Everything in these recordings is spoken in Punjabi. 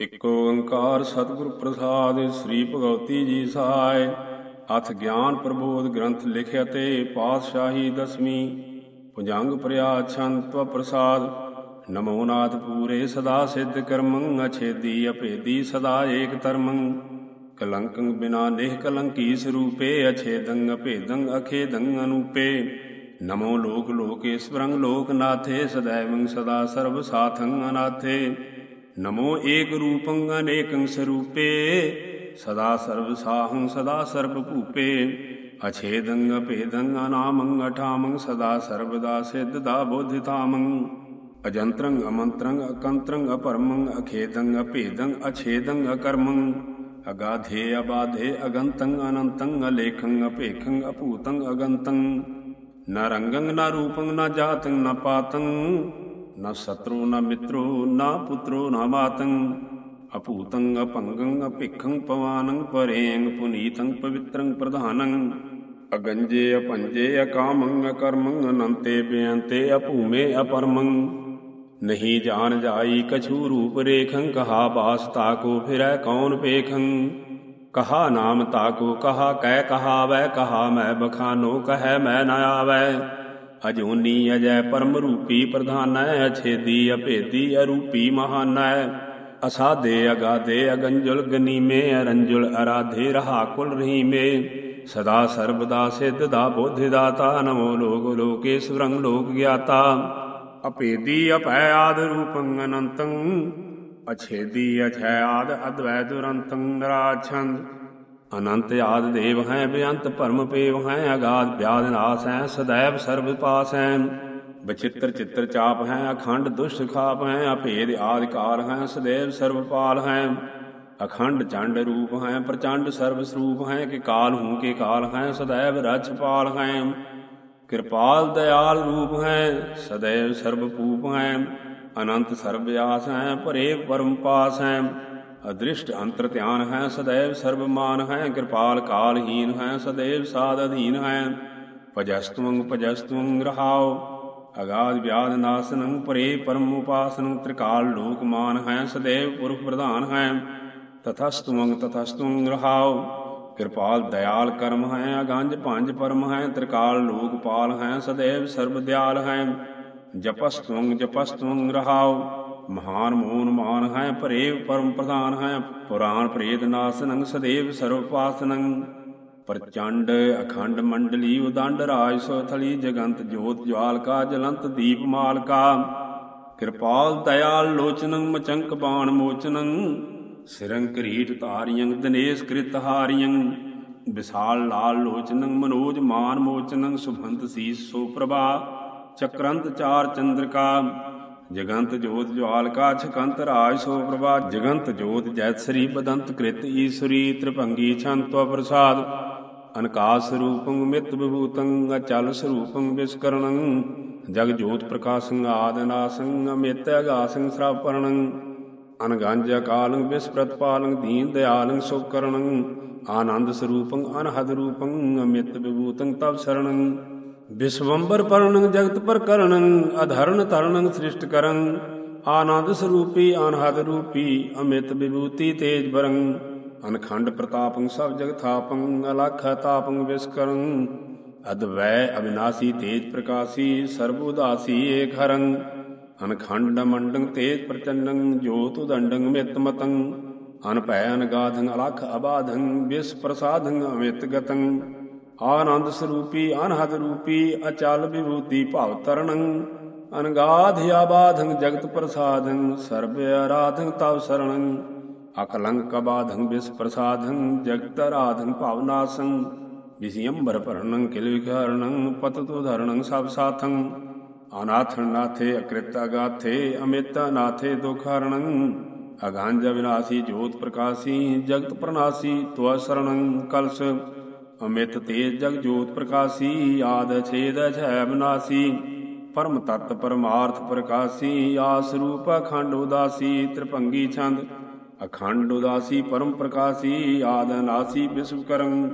ਇਕ ਓੰਕਾਰ ਸਤਿਗੁਰ ਪ੍ਰਸਾਦ ਸ੍ਰੀ ਭਗਵਤੀ ਜੀ ਸਹਾਇ ਅਥ ਗਿਆਨ ਪ੍ਰਬੋਧ ਗ੍ਰੰਥ ਲਿਖਿਆ ਤੇ ਪਾਤਸ਼ਾਹੀ ਦਸਵੀਂ ਪੁਜੰਗ ਪ੍ਰਿਆ ਛੰਤਵ ਪ੍ਰਸਾਦ, ਨਮੋ ਨਾਥ ਪੂਰੇ ਸਦਾ ਸਿੱਧ ਕਰਮੰ, ਅਛੇਦੀ ਅਭੇਦੀ ਸਦਾ ਏਕ ਧਰਮੰ, ਕਲੰਕੰ ਬਿਨਾ ਨਿਹ ਕਲੰਕੀ ਸਰੂਪੇ ਅਛੇਦੰ ਅਭੇਦੰ ਅਖੇਦੰ ਅਨੂਪੇ, ਨਮੋ ਲੋਕ ਲੋਕੇਸ਼ਵਰੰ ਲੋਕਨਾਥੇ ਸदैवं ਸਦਾ ਸਰਬ ਸਾਥੰ ਅਨਾਥੇ। ਨਮੋ ਏਕ ਰੂਪੰ ਅਨੇਕੰ ਸਰੂਪੇ ਸਦਾ ਸਰਬ ਸਾਹੰ ਸਦਾ ਸਰਬ ਭੂਪੇ ਅਛੇਦੰ ਅਭੇਦੰ ਅਨਾਮੰ ਅਠਾਮੰ ਸਦਾ ਸਰਬਦਾ ਸਿੱਧਦਾ ਬੋਧਿਤਾਮੰ ਅਜੰਤਰੰ ਅਮੰਤਰੰ ਅਕੰਤਰੰ ਅਪਰਮੰ ਅਖੇਦੰ ਅਭੇਦੰ ਅਛੇਦੰ ਅਕਰਮੰ ਅਗਾਧੇ ਅਬਾਧੇ ਅਗੰਤੰ ਅਨੰਤੰ ਅਲੇਖੰ ਅਭੇਖੰ ਅਭੂਤੰ ਅਗੰਤੰ ਨ ਰੰਗੰ ਨ ਰੂਪੰ ਨ ਜਾਤੰ ਨ ਪਾਤੰ ਨ ਸਤਰੋ ਨ ਮਿਤਰੋ, ਨ ਪੁੱਤਰੋ, ਨਾ ਮਾਤੰ। ਅਭੂਤੰ ਅਪੰਗੰ ਅਭਿਖੰ ਪਵਾਨੰ, ਪਰੇਂਗ ਪੁਨੀਤੰ ਪਵਿੱਤਰੰ ਪ੍ਰਧਾਨੰ। ਅਗੰਜੇ ਅਪੰਜੇ ਅਕਾਮੰ ਅਕਰਮੰ, ਅਨੰਤੇ ਬੇਅੰਤੇ ਅਭੂਮੇ ਅਪਰਮੰ। ਨਹੀਂ ਜਾਣ ਜਾਈ ਕਛੂ ਰੂਪ ਰੇਖੰ, ਕਹਾ ਬਾਸ ਤਾਕੋ ਫਿਰੈ ਕੌਣ ਪੇਖੰ। ਕਹਾ ਨਾਮ ਤਾਕੋ, ਕਹਾ ਕਹਿ ਕਹਾਵੈ, ਕਹਾ ਮੈਂ ਬਖਾਨੋ, ਕਹੈ ਮੈਂ ਨ ਆਵੈ। ਅਜੂਨੀ ਅਜੈ ਪਰਮ ਰੂਪੀ ਪ੍ਰਧਾਨੈ ਅਛੇਦੀ ਅਭੇਦੀ ਅਰੂਪੀ ਮਹਾਨੈ। ਅਸਾਧੇ ਅਗਾਧੇ ਅਗੰਜੁਲ ਗਨੀਮੇ, ਅਰੰਜੁਲ ਅਰਾਧੇ ਰਹਾ ਕੁਲ ਰਹੀਮੇ। ਸਦਾ ਸਰਬਦਾ ਸਿੱਧ ਦਾ ਬੋਧਿ ਦਾਤਾ, ਨਮੋ ਲੋਕ ਸੁਰੰਗ ਲੋਕ ਗਿਆਤਾ। ਅਪੇਦੀ ਅਭੈ ਆਦ ਰੂਪੰ ਅਨੰਤੰ, ਅਛੇਦੀ ਅਛੈ ਆਦ ਅਦਵੈ ਦੁਰੰਤੰ ਨਰਾਛੰਦ ਅਨੰਤ ਆਦ ਦੇਵ ਹੈ, ਬੇਅੰਤ ਭਰਮ ਪੇਵ ਹੈ ਅਗਾਦ ਵਿਆਦ ਨਾਸ ਹੈ ਸदैव ਸਰਬ ਪਾਸ ਹੈ। ਬਚਿੱਤਰ ਚਿੱਤਰ ਚਾਪ ਹੈ, ਅਖੰਡ ਦੁਸ਼ਟ ਖਾਪ ਹੈ, ਅਭੇਦ ਆਦਿਕਾਰ ਹੈ ਸदैव ਸਰਬ ਪਾਲ ਹੈ। ਅਖੰਡ ਚੰਡ ਰੂਪ ਹੈ, ਪ੍ਰਚੰਡ ਸਰਬ ਸਰੂਪ ਹੈ, ਕਿ ਕਾਲ ਹੂੰ ਕੇ ਕਾਲ ਹੈ ਸदैव ਰਛ ਪਾਲ ਹੈ। ਕਿਰਪਾਲ ਦਇਆਲ ਰੂਪ ਹੈ ਸदैव ਸਰਬ ਪੂਪ ਹੈ। ਅਨੰਤ ਸਰਬ ਆਸ ਹੈ, ਭਰੇ ਪਰਮ ਪਾਸ ਹੈ। ਅਦ੍ਰਿਸ਼ਟ ਅੰਤਰ ਧਿਆਨ ਹੈ ਸदैव ਸਰਬਮਾਨ ਹੈ, ਕਿਰਪਾਲ ਕਾਲਹੀਨ ਹੈ ਸदैव ਸਾਧ ਅਧੀਨ ਹੈ। ਭਜਸਤਵੰ ਭਜਸਤਵੰ ਰਹਾਉ, ਅਗਾਧ ਵਿਆਦ ਨਾਸਨੰ, ਪਰੇ ਪਰਮ ਉਪਾਸਨੰ, ਤ੍ਰਿਕਾਲ ਲੋਕਮਾਨ ਹੈ ਸदैव ਪੁਰਖ ਪ੍ਰਧਾਨ ਹੈ। ਤਥਸਤਵੰ ਤਥਸਤਵੰ ਰਹਾਉ, ਕਿਰਪਾਲ ਦਇਆਲ ਕਰਮ ਹੈ, ਅਗੰਜ ਭੰਜ ਪਰਮ ਹੈ, ਤ੍ਰਿਕਾਲ ਲੋਕਪਾਲ ਹੈ ਸदैव ਸਰਬ ਦਿਆਲ ਹੈ। ਜਪਸਤਵੰ ਜਪਸਤਵੰ ਰਹਾਉ ਮਹਾਨ ਮੋਨ ਮਾਨ ਹੈ, ਭਰੇ ਪਰਮ ਪ੍ਰਧਾਨ ਹੈ, ਪੁਰਾਣ ਪ੍ਰੇਤ ਨਾਸਨੰ ਸਦੇਵ ਸਰਵ ਪਾਸਨੰ ਪ੍ਰਚੰਡ ਅਖੰਡ ਮੰਡਲੀ ਉਦੰਡ ਰਾਜ ਸੋ ਜਗੰਤ ਜੋਤ ਜਵਾਲ ਕਾ ਜਲੰਤ ਦੀਪ ਮਾਲ ਕਾ ਕਿਰਪਾਲ ਦਇਆਲ ਲੋਚਨੰ ਮਚੰਕ ਬਾਣ ਮੋਚਨੰ ਸਿਰੰ ਕਰੀਟ ਤਾਰਿਯੰ ਦਿਨੇਸ਼ ਕ੍ਰਿਤ ਹਾਰਿਯੰ ਵਿਸਾਲ ਲਾਲ ਲੋਚਨੰ ਮਨੋਜ ਮਾਨ ਮੋਚਨੰ ਸੁਭੰਤ ਸੀਸ ਸੋ ਪ੍ਰਭਾ। ਚਕਰੰਤ ਚਾਰ ਚੰਦਰਕਾ। ਜਗੰਤ ਜੋਤ ਜਵਾਲ ਕਾ ਛਕੰਤ ਰਾਜ ਸੋ ਪ੍ਰਭਾ ਜਗੰਤ ਜੋਤ ਜੈਤਸਰੀ ਬਦੰਤ ਕ੍ਰਿਤ ਈਸ਼ਰੀ ਤ੍ਰਿਭੰਗੀ ਛੰਤਵ ਪ੍ਰਸਾਦ। ਅਨਕਾਸ ਰੂਪੰ ਮਿਤ ਵਿਭੂਤੰ ਅਚਲ ਸਰੂਪੰ ਵਿਸਕਰਣੰ। ਜਗ ਜੋਤ ਪ੍ਰਕਾਸ਼ੰ ਆਦਨਾਸੰ ਅਮਿਤ ਅਗਾਸੰ ਸ੍ਰਵਪਰਣੰ। ਅਨਗੰਜ ਅਕਾਲੰ ਵਿਸਪ੍ਰਤਪਾਲੰ ਦੀਨ ਦਿਆਲੰ ਸੁਕਰਣੰ। ਆਨੰਦ ਸਰੂਪੰ ਅਨਹਦ ਰੂਪੰ ਅਮਿਤ ਵਿਭੂਤੰ ਤਵ ਸਰਣੰ। ਵਿਸ਼ਵੰਬਰ ਪਰਣੰ ਜਗਤ ਪਰ ਕਰਣੰ ਅਧਰਨ ਤਰਣੰ ਸ੍ਰਿਸ਼ਟ ਕਰੰ, ਆਨੰਦ ਸਰੂਪੀ ਅਨਹਦ ਰੂਪੀ, ਅਮਿਤ ਵਿਭੂਤੀ ਤੇਜ ਬਰੰ। ਅਨਖੰਡ ਪ੍ਰਤਾਪੰ ਸਭ ਜਗ ਥਾਪੰ, ਅਲਖ ਤਾਪੰ ਵਿਸਕਰੰ। ਅਦਵੈ ਅਬਿਨਾਸੀ ਤੇਜ ਪ੍ਰਕਾਸੀ, ਸਰਬ ਉਦਾਸੀ ਏਕ ਹਰੰ। ਅਨਖੰਡ ਮੰਡੰ ਤੇਜ ਪ੍ਰਚੰਡੰ, ਜੋਤ ਉਦੰਡੰ ਮਿਤ ਮਤੰ। ਅਨਭੈ ਅਨਗਾਧੰ ਅਲਖ ਅਬਾਧੰ ਵਿਸ ਪ੍ਰਸਾਦੰ ਅਮਿਤ ਗਤੰ। ਆਨੰਦ ਸਰੂਪੀ, ਅਨਹਦ ਰੂਪੀ, ਅਚਲ ਵਿਭੂਤੀ ਭਵ ਤਰਣੰ ਅਨਗਾਧ ਆਬਾਧੰ ਜਗਤ ਪ੍ਰਸਾਦੰ ਸਰਬ ਆਰਾਧੰ ਤਵ ਸਰਣੰ। ਅਕਲੰਕ ਬਾਧੰ ਵਿਸ ਪ੍ਰਸਾਦੰ ਜਗਤ ਆਰਾਧੰ ਭਵਨਾਸੰ ਵਿਸਿਯੰਬਰ ਪਰਣੰ ਕਿਲ ਵਿਖਰਣੰ ਪਤਤੋ ਧਰਣੰ ਸਭ ਸਾਥੰ। ਅਨਾਥਨ ਨਾਥੇ, ਅਕ੍ਰਿਤ ਅਗਾਥੇ, ਅਮਿਤ ਨਾਥੇ ਦੁਖਰਣੰ ਅਗਾਂਜ ਵਿਨਾਸੀ, ਜੋਤ ਪ੍ਰਕਾਸੀ, ਜਗਤ ਪ੍ਰਨਾਸੀ, ਤਵ ਸਰਣੰ, ਕਲਸ। ਅਮਿਤ ਤੇਜ ਜਗ ਜੋਤ ਪ੍ਰਕਾਸੀ, ਆਦ ਛੇਦ ਛੈ ਬਨਾਸੀ। ਪਰਮ ਤਤ ਪਰਮਾਰਥ ਪ੍ਰਕਾਸੀ, ਆਸ ਰੂਪ ਅਖੰਡ ਉਦਾਸੀ, ਤ੍ਰਿਪੰਗੀ ਛੰਦ। ਅਖੰਡ ਉਦਾਸੀ, ਪਰਮ ਪ੍ਰਕਾਸੀ, ਆਦ ਨਾਸੀ ਵਿਸ਼ਵਕਰਮ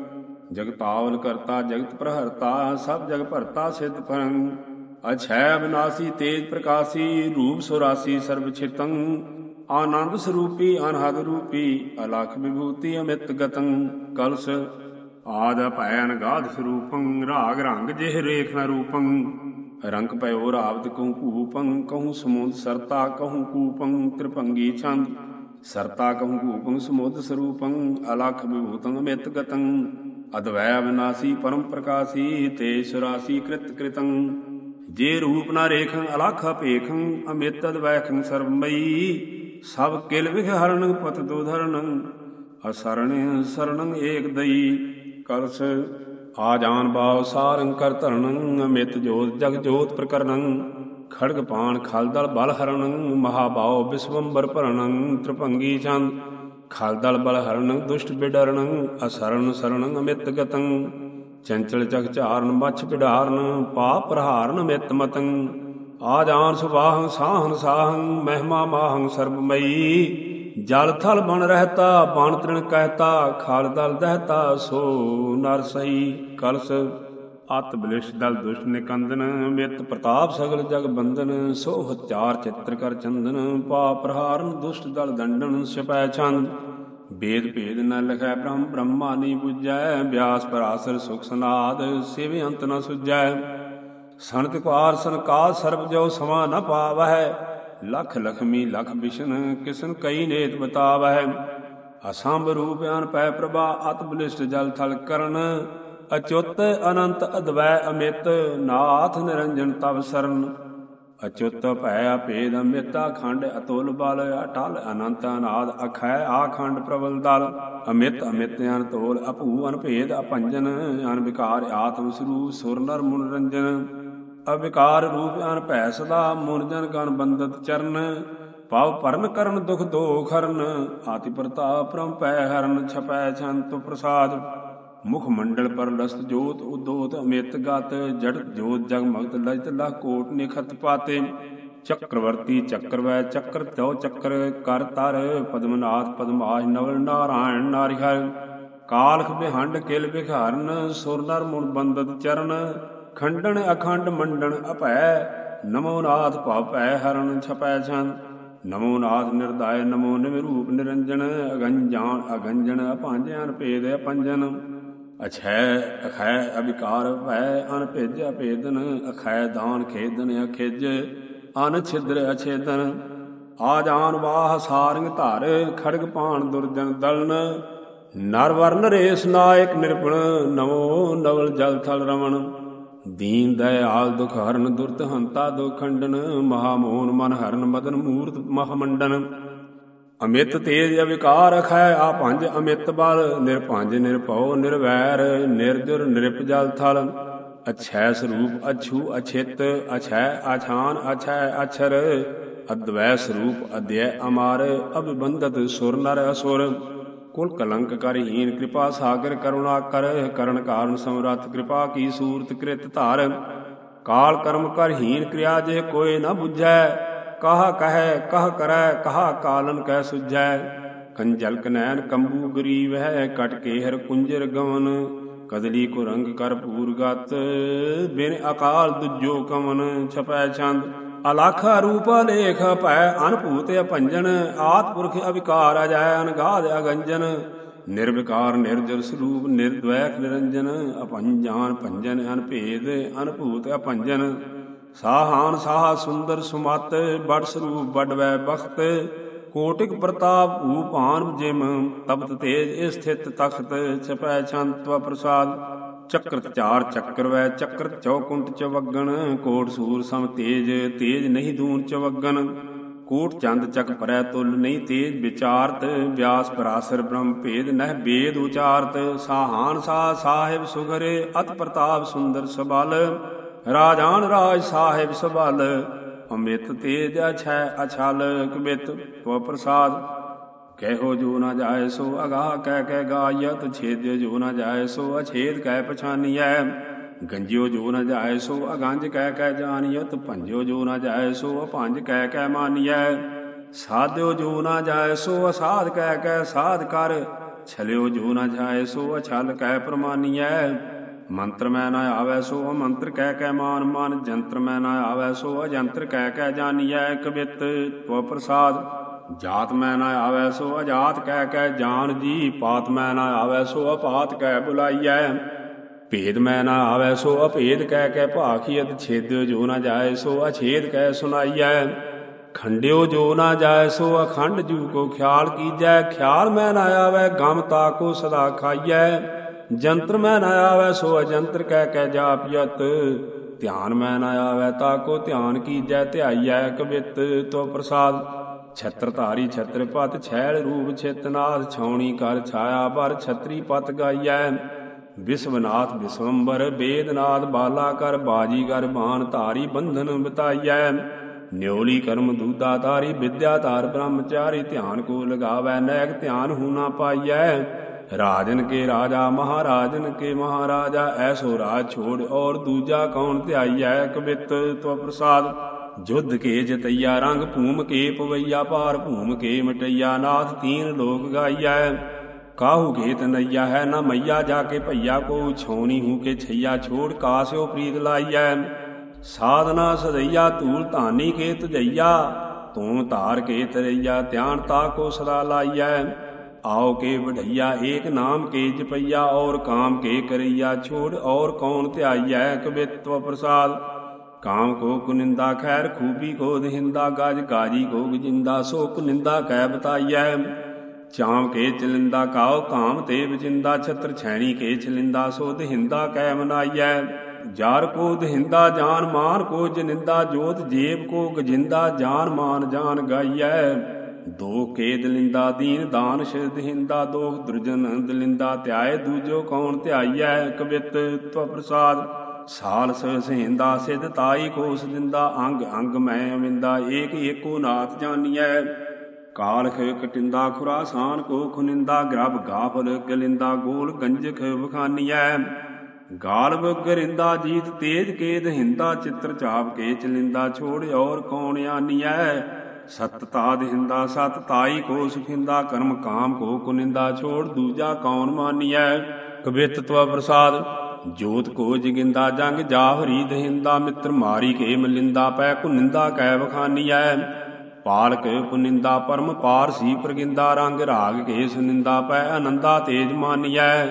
ਜਗਤਾਵਨ ਕਰਤਾ, ਜਗਤ ਪ੍ਰਹਰਤਾ, ਸਭ ਜਗ ਭਰਤਾ, ਸਿਧ ਪਰੰ ਅਛੈ ਅਬਨਾਸੀ ਤੇਜ ਪ੍ਰਕਾਸੀ, ਰੂਪ ਸੁਰਾਸੀ, ਸਰਬ ਛਿਤੰ। ਆਨੰਦ ਸਰੂਪੀ, ਅਨਹਦ ਰੂਪੀ, ਅਲਖ ਵਿਭੂਤੀ, ਅਮਿਤ ਗਤੰ। ਕਲਸ ਆਦ ਭੈ ਅਨਗਾਧ ਸਰੂਪੰ, ਰਾਗ ਰੰਗ ਜਿਹ ਰੇਖ ਨ ਰੂਪੰ। ਰੰਗ ਪਇਓ ਰਾਵਤ ਕਹੂੰ ਕੂਪੰ, ਕਹੂੰ ਸਮੁੰਦ ਸਰਤਾ ਕਹੂ ਕੂਪੰ, ਤ੍ਰਿਪੰਗੀ ਛੰਦ। ਸਰਤਾ ਕਹੂੰ ਕੂਪੰ, ਸਮੁੰਦ ਸਰੂਪੰ, ਅਲਖ ਵਿਭੂਤੰ ਅਮਿਤ ਗਤੰ। ਅਦਵੈ ਅਵਿਨਾਸੀ ਪਰਮ ਪ੍ਰਕਾਸੀ ਤੇ ਸੁਰਾਸੀ ਕ੍ਰਿਤ ਕ੍ਰਿਤੰ। ਜੇ ਰੂਪ ਨਾ ਰੇਖੰ, ਅਲਖ ਅਪੇਖੰ, ਅਮਿਤ ਅਦਵੈਖੰ ਸਰਵਮਈ। ਸਭ ਕਿਲ ਵਿਖਹਰਨ ਪਤ ਦੋ ਧਰਣ ਅਸਰਣ, ਸਰਣੰ ਏਕ ਦਈ। ਕਰਸ, ਆ ਜਾਨ ਬਾਉ ਸਾਰੰ ਕਰ ਧਰਣੰ ਅਮਿਤ ਜੋਤ ਜਗ ਜੋਤ ਪ੍ਰਕਰਣੰ ਖੜਗ ਪਾਣ ਖਲਦਲ ਬਲ ਹਰਣੰ ਮਹਾਬਾਉ ਬਿਸਵੰਬਰ ਭਰਣੰ ਤ੍ਰਿਪੰਗੀ ਚੰਦ, ਖਲਦਲ ਬਲ ਹਰਣੰ ਦੁਸ਼ਟ ਬਿਡਰਣੰ ਅਸਰਣ ਸਰਣੰ ਅਮਿਤ ਗਤੰ, ਚੰਚਲ ਚਕ ਝਾਰਨ, ਮਛ ਪਿਢਾਰਨ, ਪਾਪ ਪ੍ਰਹਾਰਨ ਮਿਤ ਮਤੰ, ਆ ਜਾਨ ਸੁਬਾਹੰ ਸਾਹਨ ਸਾਹੰ, ਮਹਿਮਾ ਮਾਹੰ ਸਰਬਮਈ ਜਲ ਥਲ ਬਣ ਰਹਤਾ, ਬਣ ਤ੍ਰਿਣ ਕਹਿਤਾ, ਖਾਲ ਦਲ ਦਹਤਾ, ਸੋ ਨਰ ਸਹੀ ਕਲਸ। ਅਤ ਬਲਿਸ਼ ਦਲ ਦੁਸ਼ਟ ਨਿਕੰਦਨ, ਮਿਤ ਪ੍ਰਤਾਪ ਸਗਲ ਜਗ ਬੰਦਨ ਸੋ ਹਚਾਰ ਚਿੱਤਰ ਕਰ ਚੰਦਨ ਪਾ ਪ੍ਰਹਾਰਨ ਦੁਸ਼ਟ ਦਲ ਦੰਡਨ, ਸਿਪੈ ਛੰਦ। ਵੇਦ ਭੇਦ ਨ ਲਖੈ ਬ੍ਰਹਮ, ਬ੍ਰਹਮਾ ਨੀ 부ਜੈ ਬਿਆਸ ਪਰਾਸਰ ਸੁਖ ਸਨਾਦ, ਸਿਵ ਅੰਤ ਨ ਸੁਜੈ ਸੰਤ ਕੁਆਰ ਸੰਕਾਲ ਸਰਬ ਜੋ ਸਮਾ ਨ ਪਾਵਹਿ ਲਖ ਲਖਮੀ ਲਖ ਬਿਸ਼ਨ ਕਿਸਨ ਕਈ ਨੇਤ ਬਤਾਵਹਿ। ਅਸੰਭ ਰੂਪ ਅਨ ਪੈ ਪ੍ਰਭਾ ਅਤ ਬਲਿਸ਼ਟ ਜਲ ਥਲ ਕਰਨ। ਅਚੁੱਤ ਅਨੰਤ ਅਦਵੈ ਅਮਿਤ, ਨਾਥ ਨਿਰੰਜਨ ਤਵ ਸਰਨ। ਅਚੁੱਤ ਭੈ ਅਪੇਦ ਅਮਿਤਾ ਖੰਡ ਅਤੁਲ ਬਲ, ਅਟਲ ਅਨੰਤ ਅਨਾਦ ਅਖੈ ਆਖੰਡ ਪ੍ਰਬਲ ਦਲ। ਅਮਿਤ ਅਮਿਤ ਅਨਤੋਲ ਅਭੂ ਅਨਭੇਦ ਅਪੰਜਨ, ਅਨ ਆਤਮ ਸਰੂਪ ਸੁਰ ਨਰ ਮੁਨ ਰੰਜਨ। ਅਵਿਕਾਰ ਰੂਪ ਅਨ ਭੈ ਸਦਾ ਮੁਨ ਜਨ ਗਨ ਬੰਦਤ ਚਰਨ। ਪਾਵ ਪਰਨ ਕਰਨ ਦੁਖ ਦੋ ਖਰਨ ਆਤਿ ਪ੍ਰਤਾਪ ਪ੍ਰਮ ਪੈ ਹਰਨ, ਛਪੈ ਛੰਤ ਪ੍ਰਸਾਦ। ਮੁਖ ਮੰਡਲ ਪਰ ਲਸਤ ਜੋਤ ਉਦੋਤ ਅਮਿਤ ਗਤ, ਜੜ ਜੋਤ ਜਗ ਮਗਤ ਲਜਤ ਲਹ ਕੋਟ ਨਿਖਤ ਪਾਤੇ। ਚੱਕਰਵਰਤੀ ਚੱਕਰਵੈ ਚੱਕਰ, ਤਉ ਚੱਕਰ ਕਰ ਤਰ, ਪਦਮਨਾਥ ਪਦਮਾਜ ਨਵਲ ਨਾਰਾਇਣ ਨਾਰਿਹਰ। ਕਾਲਖ ਬਿਹੰਡ ਕਿਲ ਬਿਖਾਰਨ, ਸੁਰ ਨਰ ਮੁਨ ਬੰਦਤ ਚਰਨ। ਖੰਡਣ ਅਖੰਡ ਮੰਡਣ ਅਭੈ ਨਮੋ ਨਾਥ ਭਵ ਹਰਨ ਛਪੈ ਛੰਦ ਨਮੋ ਨਾਥ ਨਿਰਦਾਇ, ਨਮੋ ਨਿਰੂਪ ਨਿਰੰਜਨ, ਅਗੰਜਾਨ ਅਗੰਜਨ ਅਪਾਂਜਨ ਭੇਦ ਅਪੰਜਨ ਅਛੈ, ਅਖੈ ਅਵਿਕਾਰ ਭੈ, ਅਨ ਭੇਜ ਅਪੇਦਨ ਅਖੈ ਦਾਨ ਖੇਦਨ ਅਖਿਜ, ਅਨ ਛਿਦਰ ਅਛੇਦਨ। ਆ ਜਾਨ ਵਾਹ ਸਾਰੰਗ ਧਰ, ਖੜਗ ਪਾਣ ਦੁਰਜਨ ਦਲਨ। ਨਰ ਵਰਨ ਰੇਸ ਨਾਇਕ ਨਿਰਪਣ ਨਮੋ ਨਵਲ ਜਲ ਥਲ ਰਮਣ ਦੀਨ ਦਇਆਲ ਦੁਖ ਹਰਨ ਦੁਰਤ ਹੰਤਾ ਦੁਖੰਡਨ ਮਹਾ ਮੋਹਨ ਮਨ ਹਰਨ ਮਦਨ ਮੂਰਤ ਮਹਮੰਡਨ। ਅਮਿਤ ਤੇਜ ਅਵਿਕਾਰ ਅਖੈ ਆ ਪੰਜ ਅਮਿਤ ਬਲ ਨਿਰਭੰਜ ਨਿਰਭਉ ਨਿਰਵੈਰ ਨਿਰਜੁਰ ਨਿਰਪ ਜਲ ਥਲ। ਅਛੈ ਸਰੂਪ ਅਛੂ ਅਛਿਤ, ਅਛੈ ਆਛਾਨ ਅਛੈ ਅਛਰ। ਅਦਵੈ ਸਰੂਪ ਅਧਿਐ ਅਮਾਰ, ਅਭਿਬੰਧਤ ਸੁਰ ਨਰ ਅਸੁਰ। ਕੁਲ ਕਲੰਕ ਕਰਹੀਨ ਕਿਰਪਾ ਸਾਗਰ ਕਰੁਣਾ ਕਰ, ਕਰਨ ਕਾਰਨ ਸਮਰੱਥ ਕਿਰਪਾ ਕੀ ਸੂਰਤ ਕ੍ਰਿਤ ਧਾਰ। ਕਾਲ ਕਰਮ ਕਰਹੀਨ ਕਿਰਿਆ ਜੇ ਕੋਈ ਨਾ 부ਝੈ ਕਹਾ ਕਹੈ, ਕਹ ਕਰੈ, ਕਹਾ ਕਾਲਨ ਕਹਿ ਸੁਝੈ। ਕੰਜਲ ਕਨੈਨ ਕੰਬੂ ਗਰੀਬ ਹੈ, ਕਟ ਕੇ ਹਰ ਕੁੰਜਰ ਗਵਨ। ਕਦਲੀ ਕੋ ਰੰਗ ਕਰ ਪੂਰਗਤ, ਬਿਨ ਅਕਾਲ ਦੁਜੋ ਕਮਨ ਛਪੈ ਚੰਦ ਅਲਖ ਰੂਪ ਲੇਖ ਭੈ ਅਨਭੂਤ ਅਪੰਜਨ ਆਤਪੁਰਖ ਅਵਿਕਾਰ ਅਜੈ ਅਨਗਾਧ ਅਗੰਜਨ। ਨਿਰਵਿਕਾਰ ਨਿਰਜਰ ਸਰੂਪ ਨਿਰਦਵੈਖ ਨਿਰੰਜਨ ਅਪੰਜਾਨ ਭੰਜਨ ਅਨਭੇਦ ਅਨਭੂਤ ਅਭੰਜਨ। ਸਾਹਾਨ ਸਾਹ ਸੁੰਦਰ ਸੁਮਤ, ਬੜ ਸਰੂਪ ਬੜਵੈ ਬਖਤ। ਕੋਟਿਕ ਪ੍ਰਤਾਪ ਭੂਪਾਨ ਜਿਮ ਤਬਤ ਤੇਜ ਸਥਿਤ ਤਖਤ, ਛਪੈ ਛੰਤਵ ਪ੍ਰਸਾਦ। ਚੱਕਰਤ ਚਾਰ ਚੱਕਰ ਵੈ ਚੱਕਰਤ ਚੌਕੁੰਟ ਚਵਗਣ ਕੋਟ ਸੂਰ ਸਮ ਤੇਜ ਤੇਜ ਨਹੀਂ ਦੂਨ ਚਵਗਣ ਕੋਟ ਚੰਦ ਚੱਕ ਪਰੈ ਤੁਲ ਨਹੀਂ ਤੇਜ ਵਿਚਾਰਤ ਵਿਆਸ ਪਰਾਸਰ ਬ੍ਰਹਮ ਭੇਦ ਨਹਿ ਬੇਦ ਉਚਾਰਤ। ਸਾਹਾਨ ਸਾ ਸਾਹਿਬ ਸੁਗਰੇ, ਅਤ ਪ੍ਰਤਾਪ ਸੁੰਦਰ ਸਬਲ। ਰਾਜਾਨ ਰਾਜ ਸਾਹਿਬ ਸਬਲ ਅਮਿਤ ਤੇਜ ਅਛੈ ਅਛਲ, ਕਬਿਤ ਤੋ ਪ੍ਰਸਾਦ। ਕਹਿਓ ਜੋ ਨਾ ਜਾਏ ਸੋ ਅਗਾਹ ਕਹਿ ਕਹਿ ਗਾਇਤ, ਛੇਦ ਜੋ ਨਾ ਜਾਏ ਸੋ ਅਛੇਦ ਕਹਿ ਪਛਾਨੀਐ। ਗੰਜਿਓ ਜੋ ਨਾ ਜਾਏ ਸੋ ਅਗੰਜ ਕਹਿ ਕਹਿ ਜਾਣੀਅਤ ਭੰਜਿਓ ਜੋ ਨਾ ਜਾਏ ਸੋ ਅਭੰਜ ਕਹਿ ਕਹਿ ਮਾਨੀਐ। ਸਾਧਿਓ ਜੋ ਨਾ ਜਾਏ ਸੋ ਅਸਾਧ ਕਹਿ ਕਹਿ ਸਾਧ ਕਰ, ਛਲਿਓ ਜੋ ਨਾ ਜਾਏ ਸੋ ਅਛਲ ਕਹਿ ਪ੍ਰਮਾਨੀਐ। ਮੰਤਰ ਮੈਂ ਨਾ ਆਵੈ ਸੋ ਅਮੰਤਰ ਕਹਿ ਕਹਿ ਮਾਨ ਮਾਨ, ਜੰਤਰ ਮੈਂ ਨਾ ਆਵੈ ਸੋ ਅਜੰਤਰ ਕਹਿ ਕਹਿ ਜਾਣੀਐ ਕਵਿਤ ਤੋ ਪ੍ਰਸਾਦ ਜਾਤ ਮੈਂ ਨਾ ਆਵੈ ਸੋ ਅਜਾਤ ਕਹਿ ਕਹਿ ਜਾਣ ਜੀ, ਪਾਤ ਮੈਂ ਨਾ ਆਵੈ ਸੋ ਅਪਾਤ ਕਹਿ ਬੁਲਾਈਐ। ਭੇਦ ਮੈਂ ਨਾ ਆਵੈ ਸੋ ਅਭੇਦ ਕਹਿ ਕਹਿ ਭਾਖੀਅਤ ਛੇਦਿਓ ਜੋ ਨਾ ਜਾਏ ਸੋ ਅਛੇਦ ਕਹਿ ਸੁਨਾਈਐ ਖੰਡਿਓ ਜੋ ਨਾ ਜਾਏ ਸੋ ਅਖੰਡ ਜੂ ਕੋ ਖਿਆਲ ਕੀਜੈ, ਖਿਆਲ ਮੈਂ ਨਾ ਆਵੈ ਗਮ ਤਾ ਕੋ ਸਦਾ ਖਾਈਐ। ਜੰਤਰ ਮੈਂ ਨਾ ਆਵੈ ਸੋ ਅਜੰਤਰ ਕਹਿ ਕਹਿ ਜਾਪਿਅਤ, ਧਿਆਨ ਮੈਂ ਨਾ ਆਵੈ ਤਾ ਕੋ ਧਿਆਨ ਕੀਜੈ, ਧਿਆਈਐ ਕਵਿਤ ਤੋ ਪ੍ਰਸਾਦ। ਛਤਰ ਧਾਰੀ ਛਤਰ ਪਤ ਛੈਲ ਰੂਪ ਛੇਤਨਾਥ ਛਾਉਣੀ ਕਰ ਛਾਇਆ ਪਰ ਛਤਰੀ ਪਤ ਗਾਈਐ। ਵਿਸ਼ਵਨਾਥ ਵਿਸ਼ਵੰਬਰ ਬੇਦਨਾਥ ਬਾਲਾ ਕਰ ਬਾਜੀ ਕਰ ਬਾਣ ਧਾਰੀ ਬੰਧਨ ਬਤਾਈਐ। ਨਿਉਲੀ ਕਰਮ ਦੂਦਾ ਧਾਰੀ ਵਿਦਿਆ ਧਾਰ ਬ੍ਰਹਮਚਾਰੀ ਧਿਆਨ ਕੋ ਲਗਾਵੈ ਨੈਕ ਧਿਆਨ ਹੂਨਾ ਪਾਈਐ। ਰਾਜਨ ਕੇ ਰਾਜਾ ਮਹਾਰਾਜਨ ਕੇ ਮਹਾਰਾਜਾ ਐਸੋ ਰਾਜ ਛੋੜ ਔਰ ਦੂਜਾ ਕੌਣ ਧਿਆਈਐ ਕਵਿਤ ਤਵ ਪ੍ਰਸਾਦ। ਜੁਧ ਕੇ ਜਤਈਆ, ਰੰਗ ਭੂਮ ਕੇ ਪਵਈਆ ਪਾਰ ਭੂਮ ਕੇ ਮਟਈਆ, ਨਾਥ ਤੀਨ ਲੋਕ ਗਾਈਐ। ਕਾਹੂ ਗੇਤ ਨਈਆ ਹੈ ਨਾ ਮਈਆ, ਜਾ ਕੇ ਭਈਆ ਕੋ ਛੌਣੀ ਹੂ ਕੇ ਛਈਆ, ਛੋੜ ਕਾਸਿਓ ਪ੍ਰੀਤ ਲਾਈਐ। ਸਾਧਨਾ ਸਦਈਆ, ਧੂਲ ਧਾਨੀ ਕੇ ਤਜਈਆ ਤੂੰ ਧਾਰ ਕੇ ਤਰਈਆ ਧਿਆਨ ਤਾ ਕੋ ਸਦਾ ਲਾਈਐ। ਆਓ ਕੇ ਵਢਈਆ, ਏਕ ਨਾਮ ਕੇ ਜਪਈਆ, ਔਰ ਕਾਮ ਕੇ ਕਰਈਆ, ਛੋੜ ਔਰ ਕੌਣ ਧਿਆਈਐ, ਕਵਿਤਵ ਪ੍ਰਸਾਦ। ਕਾਮ ਕੋ ਕੁਨਿੰਦਾ ਖੈਰ, ਖੂਬੀ ਕੋ ਦਹਿੰਦਾ ਗਜ ਗਾਜੀ ਕੋ ਗਜਿੰਦਾ ਸੋ ਕੁਨਿੰਦਾ ਕਹਿ ਬਤਾਈਐ। ਚਾਮ ਕੇ ਚਲਿੰਦਾ ਕਾਉ, ਕਾਮ ਤੇ ਵਿਚਿੰਦਾ ਛਤਰ ਛੈਣੀ ਕੇ ਚਲਿੰਦਾ ਸੋ ਦਹਿੰਦਾ ਕਹਿ ਮਨਾਈਐ। ਜਾਰ ਕੋ ਦਹਿੰਦਾ ਜਾਨ ਮਾਨ ਕੋ ਜਨਿੰਦਾ ਜੋਤ ਜੇਬ ਕੋ ਗਜਿੰਦਾ ਜਾਨ ਮਾਨ ਜਾਨ ਗਾਈਐ। ਦੋ ਕੇ ਦਲਿੰਦਾ ਦੀਨ ਦਾਨ ਸ਼ਿਰਦਹਿੰਦਾ ਦੋਖ ਦੁਰਜਨ ਦਲਿੰਦਾ ਧਿਆਏ ਦੂਜੋ ਕੌਣ ਧਿਆਈਐ? ਕਵਿਤ ਤਵ ਪ੍ਰਸਾਦ। ਸਾਲਸ ਸਹਿੰਦਾ ਸਿਧ ਤਾਈ ਕੋਸ ਦਿੰਦਾ, ਅੰਗ ਅੰਗ ਮੈਂ ਅਵਿੰਦਾ ਏਕ ਏਕੋ ਨਾਥ ਜਾਣੀਐ ਕਾਲਖ ਕਟਿੰਦਾ, ਖੁਰਾਸਾਨ ਕੋ ਖੁਨਿੰਦਾ, ਗਰਭ ਗਾਫਲ ਗਲਿੰਦਾ ਗੋਲ ਗੰਜਖ ਵਖਾਨੀਐ। ਗਾਲਬ ਗਰਿੰਦਾ ਜੀਤ ਤੇਜ ਕੇ ਦਹਿੰਦਾ ਚਿੱਤਰ ਚਾਪ ਕੇ ਚਲਿੰਦਾ, ਛੋੜ ਔਰ ਕੌਣ ਆਨੀਐ। ਸਤ ਤਾ ਦਹਿੰਦਾ ਸਤ ਤਾਈ ਕੋ ਸੁਖਿੰਦਾ ਕਰਮ ਕਾਮ ਕੋ ਕੁਨਿੰਦਾ ਛੋੜ ਦੂਜਾ ਕੌਣ ਮਾਨੀਐ। ਕਵਿਤ ਤਵ ਪ੍ਰਸਾਦ ਜੋਤ ਕੋ ਜਗਿੰਦਾ ਜੰਗ ਜਾਹਰੀ ਦਹਿੰਦਾ, ਮਿੱਤਰ ਮਾਰੀ ਕੇ ਮਲਿੰਦਾ ਪੈ ਕੁਨਿੰਦਾ ਕੈ ਵਖਾਨੀਐ ਪਾਲਕ ਪੁਨਿੰਦਾ ਪਰਮ ਪਾਰਸੀ ਪ੍ਰਗਿੰਦਾ, ਰੰਗ ਰਾਗ ਕੇ ਸੁਨਿੰਦਾ ਪੈ ਆਨੰਦਾ ਤੇਜ ਮਾਨੀਐ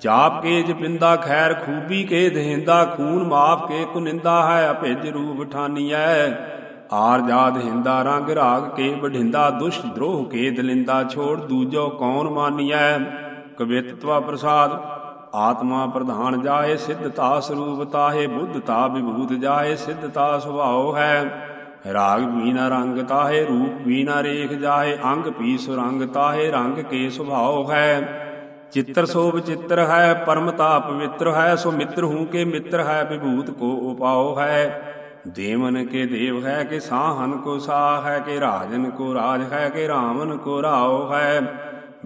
ਜਾਪ ਕੇ ਜਪਿੰਦਾ ਖੈਰ ਖੂਬੀ ਕੇ ਦਹਿੰਦਾ, ਖੂਨ ਮਾਫ ਕੇ ਕੁਨਿੰਦਾ ਹੈ, ਅਭਿਜ ਰੂਪ ਠਾਨੀਐ ਆਰ ਜਾਦ ਹਿੰਦਾ ਰੰਗ ਰਾਗ ਕੇ ਬਢਿੰਦਾ ਦੁਸ਼ਟ ਦਰੋਹ ਕੇ ਦਲਿੰਦਾ, ਛੋੜ ਦੂਜੋ ਕੌਣ ਮਾਨੀਐ ਕਵਿਤਤਵਾ ਪ੍ਰਸਾਦ ਆਤਮਾ ਪ੍ਰਧਾਨ ਜਾਏ ਸਿੱਧਤਾ ਸਰੂਪ ਤਾਹੇ ਬੁੱਧਤਾ ਵਿਭੂਤ ਜਾਏ ਸਿੱਧਤਾ ਸੁਭਾਉ ਹੈ। ਰਾਗ ਬੀਨਾ ਰੰਗ ਤਾਹੇ, ਰੂਪ ਬੀਨਾ ਰੇਖ ਜਾਏ, ਅੰਗ ਪੀ ਸੁਰੰਗ ਤਾਹੇ, ਰੰਗ ਕੇ ਸੁਭਾਉ ਹੈ। ਚਿੱਤਰ ਸੋ ਵਿਚਿੱਤਰ ਹੈ ਪਰਮਤਾ ਪਵਿੱਤਰ ਹੈ, ਸੋ ਮਿੱਤਰ ਹੂੰ ਕੇ ਮਿੱਤਰ ਹੈ, ਵਿਭੂਤ ਕੋ ਉਪਾਉ ਹੈ। ਦੇਵਨ ਕੇ ਦੇਵ ਹੈ, ਕਿ ਸਾਹਨ ਕੋ ਸਾਹ ਹੈ, ਕਿ ਰਾਜਨ ਕੋ ਰਾਜ ਹੈ, ਕਿ ਰਾਮਨ ਕੋ ਰਾਉ ਹੈ।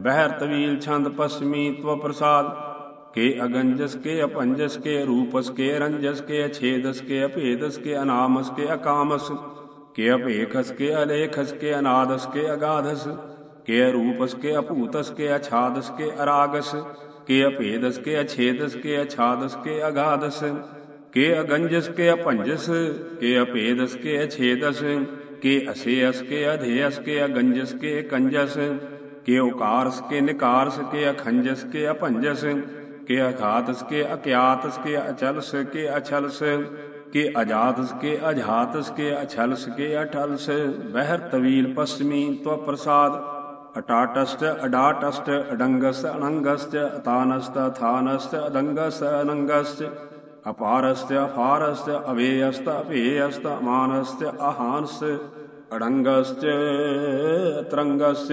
ਬਹਿਰ ਤਵੀਲ ਛੰਦ ਪਸਮੀ ਤਵ ਪ੍ਰਸਾਦ। ਕੇ ਅਗੰਜਸ ਕੇ ਅਪੰਜਸ ਕੇ ਰੂਪਸ ਕੇ ਰੰਜਸ ਕੇ ਅਛੇਦਸ ਕੇ ਅਭੇਦਸ ਕੇ ਅਨਾਮਸ ਕੇ ਅਕਾਮਸ ਕੇ ਅਭੇਖਸ ਕੇ ਅਲੇਖਸ ਕੇ ਅਨਾਦਸ ਕੇ ਅਗਾਧਸ ਕੇ ਰੂਪਸ ਕੇ ਅਭੂਤਸ ਕੇ ਅਛਾਦਸ ਕੇ ਅਰਾਗਸ ਕੇ ਅਭੇਦਸ ਕੇ ਅਛੇਦਸ ਕੇ ਅਛਾਦਸ ਕੇ ਅਗਾਧਸ ਕੇ ਅਗੰਜਸ ਕੇ ਅਪੰਜਸ ਕੇ ਅਭੇਦਸ ਕੇ ਅਛੇਦਸ ਕੇ ਅਸੇਅਸ ਕੇ ਅਧੇਯਸ ਕੇ ਅਗੰਜਸ ਕੇ ਕੰਜਸ ਕੇ ਉਕਾਰਸ ਕੇ ਨਿਕਾਰਸ ਕੇ ਅਖੰਜਸ ਕੇ ਅਪੰਜਸ ਕੇ ਅਘਾਤਸ ਕੇ ਅਕਿਆਤਸ ਕੇ ਅਚਲਸ ਕੇ ਅਛਲਸ ਕੇ ਅਜਾਤਸ ਕੇ ਅਝਾਤਸ ਕੇ ਅਛਲਸ ਕੇ ਅਠਲਸ ਬਹਿਰ ਤਵੀਲ ਪਸਮੀ ਤਵ ਪ੍ਰਸਾਦ ਅਟਾਟਸਟ ਅਡਾਟਸਟ ਅਡੰਗਸ ਅਨੰਗਸਟ ਅਤਾਨਸਤ ਥਾਨਸਤ ਅਦੰਗਸ ਅਨੰਗਸ ਅਪਾਰਸਤ ਅਫਾਰਸਤ ਅਵੇਅਸਤ ਅਭੇਅਸਤ ਅਮਾਨਸਤ ਅਹਾਨਸ ਅਡੰਗਸਚ ਤਰੰਗਸਚ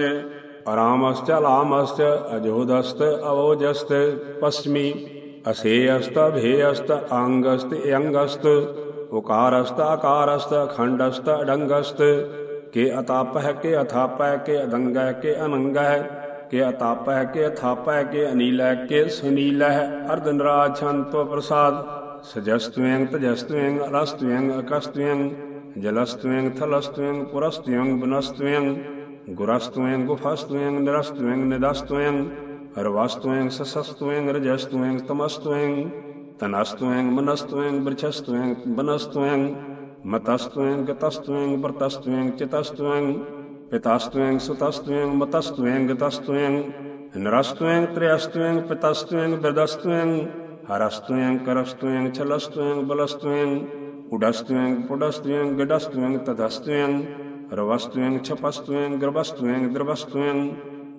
अरामश्च लामश्च अजोदस्त अवोजस्त पश्चिमी असेयस्त भेयस्त आंगस्त अंगस्त उकारस्त अकारस्त खंडस्त अडंगस्त के अताप के अथाप के अदंग के अनंग के अताप के अथाप के अनिल के सुनील अर्धनराजंत प्रसाद सजस्त्वें तजस्त्वें रस्त्वें अकस्त्वें जलस्त्वें थलस्त्वें पुरस्त्वें पुनस्त्वें ਗੁਰਸਤੁਐਂ ਗੁਫਸਤੁਐਂ ਨਿਰਸਤੁਐਂ ਨਿਦਸਤੁਐਂ ਹਰਵਸਤੁਐਂ ਸਸਸਤੁਐਂ ਰਜਸਤੁਐਂ ਤਮਸਤੁਐਂ ਤਨਸਤੁਐਂ ਮਨਸਤੁਐਂ ਬ੍ਰਛਸਤੁਐਂ ਬਨਸਤੁਐਂ ਮਤਸਤੁਐਂ ਗਤਸਤੁਐਂ ਵਰਤਸਤੁਐਂ ਚਿਤਸਤੁਐਂ ਪਿਤਸਤਵੈਂ ਸੁਤਸਤਵੈਂ ਮਤਸਤਵੈਂ ਗਤਸਤਵੈਂ ਨਰਸਤਵੈਂ ਤ੍ਰਿਅਸਤਵੈਂ ਪਿਤਸਤਵੈਂ ਬਿਰਦਸਤਵੈਂ ਹਰਸਤਵੈਂ ਕਰਸਤਵੈਂ ਛਲਸਤਵੈਂ ਬਲਸਤਵੈਂ ਉਡਸਤਵੈਂ ਪੁਡਸਤਵੈਂ ਗਡਸਤਵੈਂ ਤਦਸਤਵੈਂ ਰਵਸਤਵੈਂ ਛਪਸਤਵੈਂ ਗਰਵਸਤਵੈਂ ਦਰਵਸਤਵੈਂ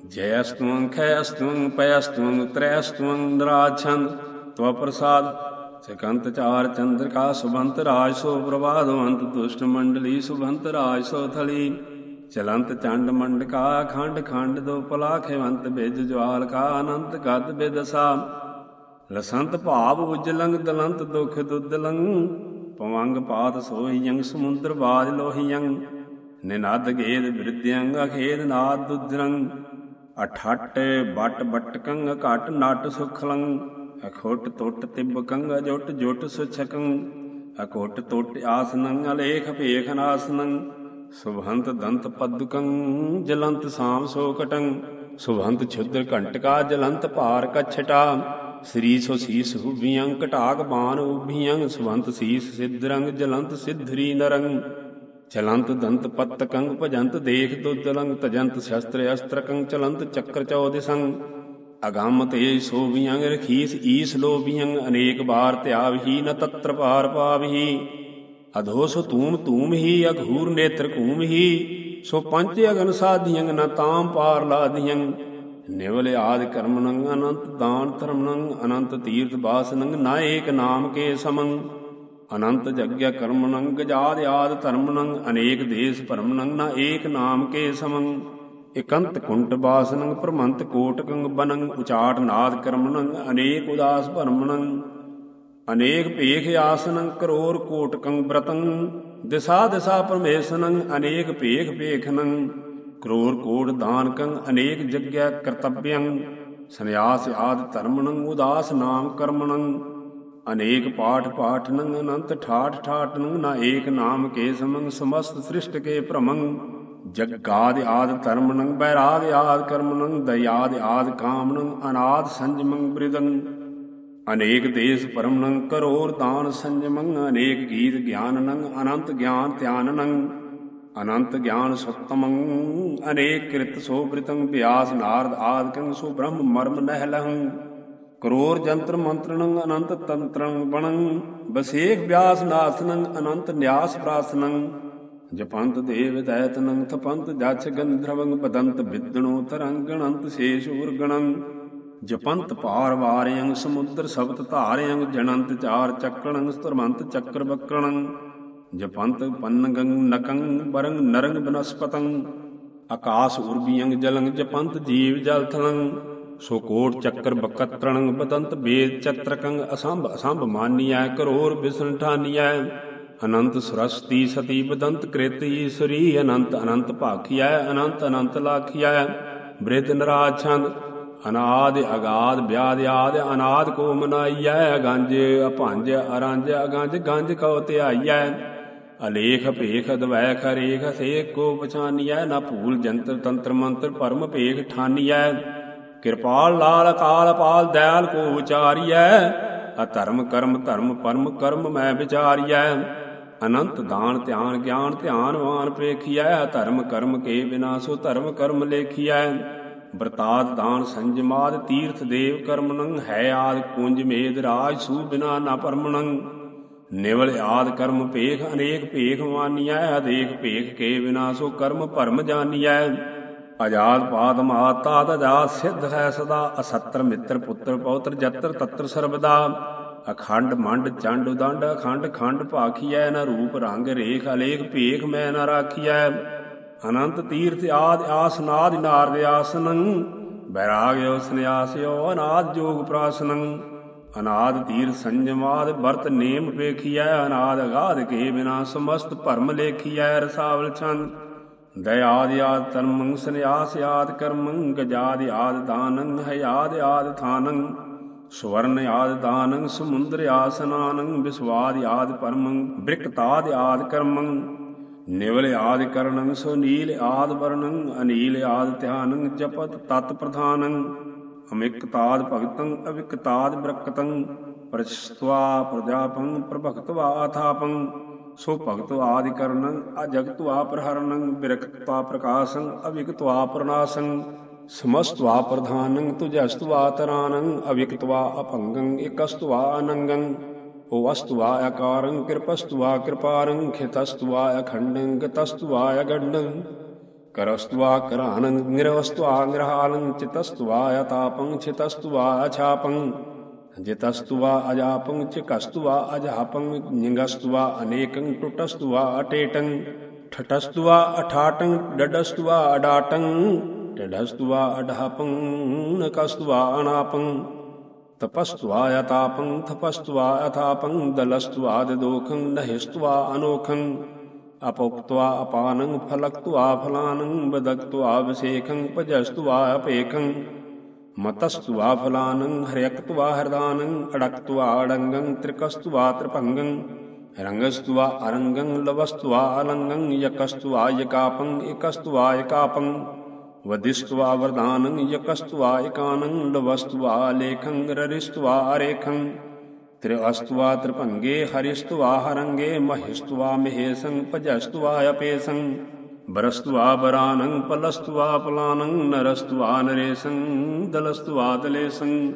ਜਯਸਤਵੰ ਖਯਸਤਵੰ ਪਯਸਤਵੰ ਤ੍ਰਯਸਤਵੰ ਨਰਾਛੰਦ ਤਵ ਪ੍ਰਸਾਦ ਸਕੰਤ ਚਾਰ ਚੰਦਰਕਾ ਸੁਬੰਤ ਰਾਜ ਸੋ ਪ੍ਰਭਾਦਵੰਤ ਦੁਸ਼ਟ ਮੰਡਲੀ ਸੁਬੰਤ ਰਾਜ ਸੋ ਥਲੀ ਚਲੰਤ ਚੰਡ ਮੰਡਕਾ ਖੰਡ ਖੰਡ ਦੋ ਪਲਾਖੇਵੰਤ ਬਿਜ ਜਵਾਲ ਕਾ ਅਨੰਤ ਗਦ ਬਿਦਸਾ ਲਸੰਤ ਭਾਵ ਉਜਲੰਗ ਦਲੰਤ ਦੁਖ ਦੁਦਲੰ ਪਵੰਗ ਪਾਤ ਸੋਹੀਯੰ ਸਮੁੰਦਰ ਬਾਜ ਲੋਹੀਯੰ ਨਿਨਾਦ ਗੇਦ ਬਿਰਦਿਯੰ ਅਖੇਦ ਨਾਦ ਦੁਦਰੰ ਅਠੱਟ ਬਟ ਬਟਕੰ ਘਟ ਨਟ ਸੁਖਲੰ ਅਖੋਟ ਟੁੱਟ ਤਿਬਕੰ ਅਜੁਟ ਜੁਟ ਸੁਛਕੰ ਅਕੋਟ ਟੁੱਟ ਆਸਨੰ ਅਲੇਖ ਭੇਖ ਨਾਸਨੰ। ਸੁਭੰਤ ਦੰਤ ਪਦਕੰ ਜਲੰਤ ਸਾਮ ਸੋਕਟੰ ਸੁਭੰਤ ਛੁਦਰ ਘੰਟਕਾ ਜਲੰਤ ਭਾਰ ਕਛਟਾ ਸ੍ਰੀ ਸੋ ਸੀਸ ਹੁਬੀਆਂ ਘਟਾਕ ਬਾਣ ਉਭੀਆਂ ਸੁਭੰਤ ਸੀਸ ਸਿੱਧਰੰਗ ਜਲੰਤ ਸਿੱਧਰੀ ਨਰੰਗ। ਚਲੰਤ ਦੰਤ ਪਤਕੰ ਭਜੰਤ ਦੇਖ ਦੁਦਲੰਗ ਤਜੰਤ ਸ਼ਸਤਰ ਅਸਤਰਕੰ ਚਲੰਤ ਚੱਕਰ ਚੌਦਿਸੰ ਅਗੰਮ ਤੇ ਸੋਭੀਆਂ ਰਖੀਸ ਈਸ ਲੋਭੀਆਂ, ਅਨੇਕ ਬਾਰ ਧਿਆਵਹੀ ਨ ਤਤਰ ਪਾਰ ਪਾਵਹੀ ਅਧੋ ਤੂਮ ਤੂਮ ਹੀ, ਅਘੂਰ ਨੇਤਰ ਘੂਮ ਹੀ। ਸੋ ਪੰਚ ਅਗਨ ਸਾਧੀਆਂ ਨ ਤਾਮ ਪਾਰ ਲਾਧੀਆਂ। ਨਿਵਲ ਆਦ ਕਰਮਨੰ ਅਨੰਤ ਦਾਨ ਧਰਮਨੰ ਅਨੰਤ ਤੀਰਥ ਬਾਸਨੰ ਨਾ ਏਕ ਨਾਮ ਕੇ ਸਮੰ। ਅਨੰਤ ਜਗਿਆ ਕਰਮਨੰ ਗਜਾਦ ਆਦ ਧਰਮਨੰ ਅਨੇਕ ਦੇਸ ਭਰਮਨੰ ਨਾ ਏਕ ਨਾਮ ਕੇ ਸਮੰ। ਇਕੰਤ ਕੁੰਟ ਬਾਸਨੰ ਪ੍ਰਮੰਤ ਕੋਟਕੰ ਬਨੰ ਉਚਾਟ ਨਾਦ ਕਰਮਨੰ ਅਨੇਕ ਉਦਾਸ ਭਰਮਨੰ ਅਨੇਕ ਭੇਖ ਆਸਨੰ ਕਰੋਰ ਕੋਟਕੰ ਬ੍ਰਤੰ ਦਿਸਾ ਦਿਸਾ ਪਰਮੇਸ਼ਨੰ ਅਨੇਕ ਭੇਖ ਭੇਖਨੰ ਕਰੋਰ ਕੋਟ ਦਾਨਕੰ ਅਨੇਕ ਜਗਿਆ ਕਰਤੱਵਯੰ। ਸੰਨਿਆਸ ਆਦ ਧਰਮਨੰ ਉਦਾਸ ਨਾਮ ਕਰਮਨੰ ਅਨੇਕ ਪਾਠ ਪਾਠ ਨੰਗ ਅਨੰਤ ਠਾਠ ਠਾਟਨੰ ਨਾ ਏਕ ਨਾਮ ਕੇ ਸਮੰ ਸਮਸਤ ਸ੍ਰਿਸ਼ਟ ਕੇ ਭ੍ਰਮੰ ਜਗਾਦ ਆਦ ਧਰਮਨੰ ਬੈਰਾਗ ਆਦ ਕਰਮਨੰ ਦਇਆਦ ਆਦ ਕਾਮਨੰ ਅਨਾਦ ਸੰਜਮੰ ਬ੍ਰਿਦੰ। ਅਨੇਕ ਦੇਸ ਪਰਮਨੰ ਕਰੋਰ ਦਾਨ ਸੰਜਮੰ ਅਨੇਕ ਗੀਤ ਗਿਆਨਨੰ ਅਨੰਤ ਗਿਆਨ ਧਿਆਨਨੰ ਅਨੰਤ ਗਿਆਨ ਸਤਮੰ ਅਨੇਕ ਕਿਰਤ ਸੋਬ੍ਰਿਤੰ ਬਿਆਸ ਨਾਰਦ ਆਦਕੰ ਸੋ ਬ੍ਰਹਮ ਮਰਮ ਨਹਿਲੰ ਕਰੋਰ ਜੰਤਰ ਮੰਤਰਣੰ ਅਨੰਤ ਤੰਤਰੰ ਬਣੰ ਬਸੇਖ ਬਿਆਸ ਨਾਸਨੰ ਅਨੰਤ ਨਿਆਸ ਪ੍ਰਾਸਨੰ। ਜਪੰਤ ਦੇਵ ਦੈਤਨੰ ਥਪੰਤ ਜਛ ਗੰਧਰਵੰ ਪਦੰਤ ਵਿਦਣੋ ਤਰੰਗਣੰਤ ਸ਼ੇਸ਼ ਉਰਗਣੰ। ਜਪੰਤ ਭਾਰ ਵਾਰਿਯੰ, ਸਮੁੰਦਰ ਸਬਤ ਧਾਰਿਯੰ, ਜਨੰਤ ਚਾਰ ਚੱਕਣੰ ਸਤਰਮੰਤ ਚੱਕਰ ਬਕਰਣੰ ਜਪੰਤ ਪੰਨਗੰ ਨਕੰ ਬਰੰਗ ਨਰੰਗ ਬਨਸਪਤੰ। ਆਕਾਸ ਉਰਬੀਯੰ ਜਲੰ, ਜਪੰਤ ਜੀਵ ਜਲ ਥਲੰ ਸੋ ਕੋਟ ਚੱਕਰ ਬਕਤਰਣੰ ਬਦੰਤ ਬੇਦ ਚਤਰਕੰ ਅਸੰਭ ਅਸੰਭ ਮਾਨੀਐ ਕਰੋਰ ਬਿਸਨ ਠਾਨੀਐ। ਅਨੰਤ ਸਰਸਤੀ ਸਤੀ ਬਦੰਤ ਕ੍ਰਿਤ ਈਸ਼ਰੀ, ਅਨੰਤ ਅਨੰਤ ਭਾਖੀਐ, ਅਨੰਤ ਅਨੰਤ ਲਾਖੀਐ। ਬ੍ਰਿਧ ਨਰਾਛੰਦ, ਅਨਾਦ ਅਗਾਦ ਬਿਆਦ ਆਦ, ਅਨਾਦ ਕੋ ਮਨਾਈਐ, ਅਗੰਜ ਅਭੰਜ, ਅਰੰਜ ਅਗੰਜ, ਗੰਜ ਕਉ ਧਿਆਈਐ। ਅਲੇਖ ਭੇਖ ਦਵੈ ਖਰੇਖ ਸੇਖ ਕੋ ਪਛਾਨੀਐ, ਨਾ ਭੂਲ ਜੰਤਰ ਤੰਤਰ ਮੰਤਰ ਪਰਮ ਭੇਖ ਠਾਨੀਐ। ਕਿਰਪਾਲ ਲਾਲ ਅਕਾਲ ਪਾਲ ਦਇਆਲ ਕੋ ਵਿਚਾਰੀਐ, ਅਧਰਮ ਕਰਮ ਧਰਮ ਪਰਮ ਕਰਮ ਮੈਂ ਵਿਚਾਰੀਐ। ਅਨੰਤ ਦਾਨ ਧਿਆਨ ਗਿਆਨ ਧਿਆਨਵਾਨ ਪੇਖੀਐ, ਧਰਮ ਕਰਮ ਕੇ ਬਿਨਾ ਸੋ ਧਰਮ ਕਰਮ ਲੇਖੀਐ। ਬਰਤਾਤ ਦਾਨ ਸੰਜਮਾਦ ਤੀਰਥ ਦੇਵ ਕਰਮਨੰ ਹੈ ਆਦ ਕੁੰਜ ਮੇਦ ਰਾਜ ਸੂ ਬਿਨਾ ਨਾ ਪਰਮਨੰ ਨਿਵਲ ਆਦ ਕਰਮ ਭੇਖ ਅਨੇਕ ਭੇਖ ਮਾਨੀਐ, ਅਦੇਖ ਭੇਖ ਕੇ ਬਿਨਾ ਸੋ ਕਰਮ ਭਰਮ ਜਾਨੀਐ। ਆਜ਼ਾਦ ਪਾਦ ਮਾਤਾ ਤਜਾਤ ਸਿੱਧ ਹੈ ਸਦਾ, ਅਸਤਰ ਮਿੱਤਰ ਪੁੱਤਰ ਪੌਤਰ ਜਤਰ ਤਤਰ ਸਰਬਦਾ। ਅਖੰਡ ਮੰਡ ਚੰਡ ਉਦੰਡ, ਅਖੰਡ ਖੰਡ ਭਾਖੀਐ ਨਾ ਰੂਪ ਰੰਗ ਰੇਖ ਅਲੇਖ ਭੇਖ ਮੈਂ ਨ ਰਾਖੀਐ। ਅਨੰਤ ਤੀਰਥ ਆਦ ਆਸਨਾਦ ਨਾਰਦ ਆਸਨੰ ਬੈਰਾਗਿਓ ਸੰਿਆਸਿਓ ਅਨਾਦ ਜੋਗ ਪ੍ਰਾਸਨੰ। ਅਨਾਦ ਤੀਰ ਸੰਜਮਾਦ ਵਰਤ ਨੇਮ ਪੇਖੀਐ ਅਨਾਦ ਅਗਾਧ ਕੇ ਬਿਨਾ ਸਮਸਤ ਭਰਮ ਲੇਖੀਐ ਰਸਾਵਲ ਛੰਦ। ਦਇਆਦ ਆਦ ਤਰਮੰ ਸੰਿਆਸ ਆਦ ਕਰਮੰ ਗਜਾਦ ਆਦ ਦਾਨੰ ਹਯਾਦ ਆਦ ਥਾਨੰ, ਸਵਰਨ ਆਦ ਦਾਨੰ ਸਮੁੰਦਰ ਆਸਨਾਨੰ ਵਿਸਵਾਦ ਆਦ ਪਰਮੰ, ਬ੍ਰਿਕਤਾਦ ਆਦ ਕਰਮੰ, ਨਿਵਲ ਆਦ ਕਰਣੰ ਸੋ ਨੀਲ ਆਦ ਵਰਣੰ ਅਨੀਲ ਆਦ ਧਿਆਨੰ, ਜਪਤ ਤਤ ਪ੍ਰਧਾਨੰ, ਅਮਿਕਤਾਦ ਭਗਤੰ, ਅਵਿਕਤਾਦ ਬ੍ਰਕਤੰ ਪ੍ਰਚਸਤਵਾ ਪ੍ਰਜਾਪੰ ਪ੍ਰਭਗਤਵਾ ਆਥਾਪੰ। ਸੋ ਭਗਤ ਆਦਿ ਕਰਨੰ ਅਜਗਤਵਾ ਪ੍ਰਹਰਨੰ ਬਿਰਕਤਵਾ ਪ੍ਰਕਾਸ਼ੰ ਅਵਿਗਤਵਾ ਪ੍ਰਨਾਸ਼ੰ ਸਮਸਤਵਾ ਪ੍ਰਧਾਨੰ ਤੁਜਸਤਵਾ ਤਰਾਨੰ ਅਵਿਗਤਵਾ ਅਪੰਗੰ ਇਕਸਤਵਾ ਅਨੰਗੰ। ਓਵਸਤਵਾ ਆਕਾਰੰ ਕਿਰਪਸਤਵਾ ਕਿਰਪਾਰੰ ਖਿਤਸਤਵਾ ਅਖੰਡੰ ਗਤਸਤਵਾ ਅਗੰਡੰ। ਕਰਸਤਵਾ ਕਰਾਨੰ ਨਿਰਵਸਤਵਾ ਨਿਰਹਾਲੰ ਚਿਤਸਤਵਾ ਅਤਾਪੰ ਚਿਤਸਤਵਾ ਅਛਾਪੰ। ਜਿਤਸਤਵਾ ਅਜਾਪੰ ਚਿਕਸਤਵਾ ਅਜਾਪੰ ਨਿੰਗਸਤਵਾ ਅਨੇਕੰ ਟੁਟਸਤਵਾ ਅਟੇਟੰ ਠਟਸਤਵਾ ਅਠਾਟੰ ਡਡਸਤਵਾ ਅਡਾਟੰ ਡਡਸਤਵਾ ਅਡਾਪੰ ਨਕਸਤਵਾ ਅਨਾਪੰ ਤਪਸਤਵਾ ਯਤਾਪੰ ਤਪਸਤਵਾ ਅਥਾਪੰ ਦਲਸਤਵਾ ਦਦੋਖੰ ਨਹਿਸਤਵਾ ਅਨੋਖੰ ਅਪੋਕਤਵਾ ਅਪਾਨੰ ਫਲਕਤਵਾ ਫਲਾਨੰ ਬਦਕਤਵਾ ਵਿਸੇਖੰ ਭਜਸਤਵਾ ਅਪੇਖੰ ਮਤਸਤਵਾ ਫਲਾਨੰ ਹਰਿਯਕਤਵਾ ਹਰਦਾਨੰ ਅੜਕਤਵਾ ਅੜੰਗੰ ਤ੍ਰਿਕਸਤਵਾ ਤ੍ਰਿਪੰਗੰ ਰੰਗਸਤਵਾ ਅਰੰਗੰ ਲਵਸਤਵਾ ਅਲੰਗੰ ਯਕਸਤਵਾ ਯਕਾਪੰ ਇਕਸਤਵਾ ਯਕਾਪੰ ਵਦਿਸਤਵਾ ਵਰਦਾਨੰ ਯਕਸਤਵਾ ਇਕਾਨੰ ਲਵਸਤਵਾ ਲੇਖੰ ਰਰਿਸਤਵਾ ਅਰੇਖੰ ਤ੍ਰਿਅਸਤਵਾ ਤ੍ਰਿਭੰਗੇ ਹਰਿਸਤਵਾ ਹਰੰਗੇ ਮਹਿਸਤਵਾ ਮਹੇਸੰ ਭਜਸਤਵਾ ਅਪੇਸੰ ਬਰਸਤਵਾ ਬਰਾਨੰ ਪਲਸਤਵਾ ਪਲਾਨੰ ਨਰਸਤਵਾ ਨਰੇਸੰ ਦਲਸਤਵਾ ਦਲੇਸੰ।